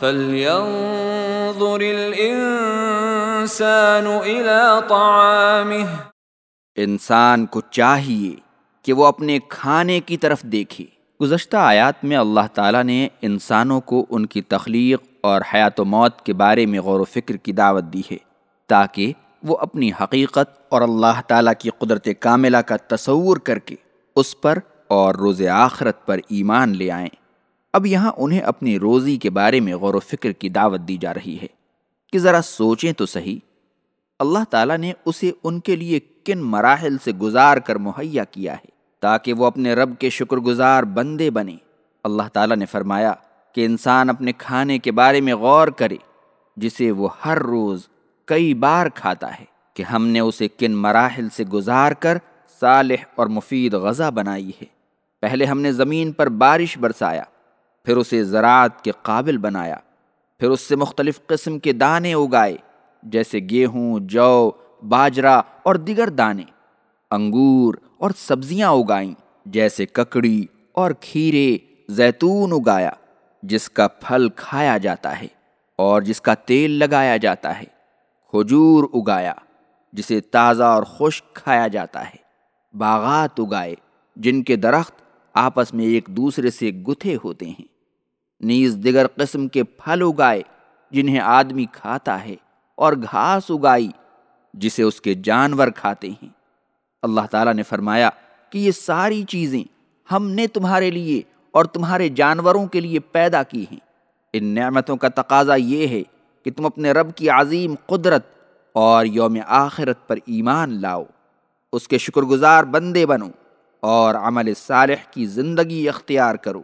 فَلْيَنظُرِ الْإِنسَانُ إِلَى طَعَامِهِ۔ انسان کو چاہیے کہ وہ اپنے کھانے کی طرف دیکھے۔ گزشتہ آیات میں اللہ تعالیٰ نے انسانوں کو ان کی تخلیق اور حیات و موت کے بارے میں غور و فکر کی دعوت دی ہے، تاکہ وہ اپنی حقیقت اور اللہ تعالیٰ کی قدرت کاملہ کا تصور کر کے اس پر اور روز آخرت پر ایمان لے آئیں۔ اب یہاں انہیں اپنی روزی کے بارے میں غور و فکر کی دعوت دی جا رہی ہے کہ ذرا سوچیں تو صحیح، اللہ تعالیٰ نے اسے ان کے لیے کن مراحل سے گزار کر مہیا کیا ہے تاکہ وہ اپنے رب کے شکر گزار بندے بنے اللہ تعالیٰ نے فرمایا کہ انسان اپنے کھانے کے بارے میں غور کرے، جسے وہ ہر روز کئی بار کھاتا ہے، کہ ہم نے اسے کن مراحل سے گزار کر صالح اور مفید غذا بنائی ہے۔ پہلے ہم نے زمین پر بارش برسایا پھر اسے زراعت کے قابل بنایا، پھر اس سے مختلف قسم کے دانے اگائے، جیسے گیہوں، جو باجرا اور دیگر دانے۔ انگور اور سبزیاں اگائیں، جیسے ککڑی اور کھیرے، زیتون اگایا، جس کا پھل کھایا جاتا ہے اور جس کا تیل لگایا جاتا ہے۔ کھجور اگایا، جسے تازہ اور خشک کھایا جاتا ہے۔ باغات اگائے، جن کے درخت آپس میں ایک دوسرے سے گتھے ہوتے ہیں۔ نیز دیگر قسم کے پھل اگائے جنہیں آدمی کھاتا ہے اور گھاس اگائی جسے اس کے جانور کھاتے ہیں۔ اللہ تعالیٰ نے فرمایا کہ یہ ساری چیزیں ہم نے تمہارے لیے اور تمہارے جانوروں کے لیے پیدا کی ہیں۔ ان نعمتوں کا تقاضا یہ ہے کہ تم اپنے رب کی عظیم قدرت اور یوم آخرت پر ایمان لاؤ۔ اس کے شکر گزار بندے بنو اور عمل صالح کی زندگی اختیار کرو۔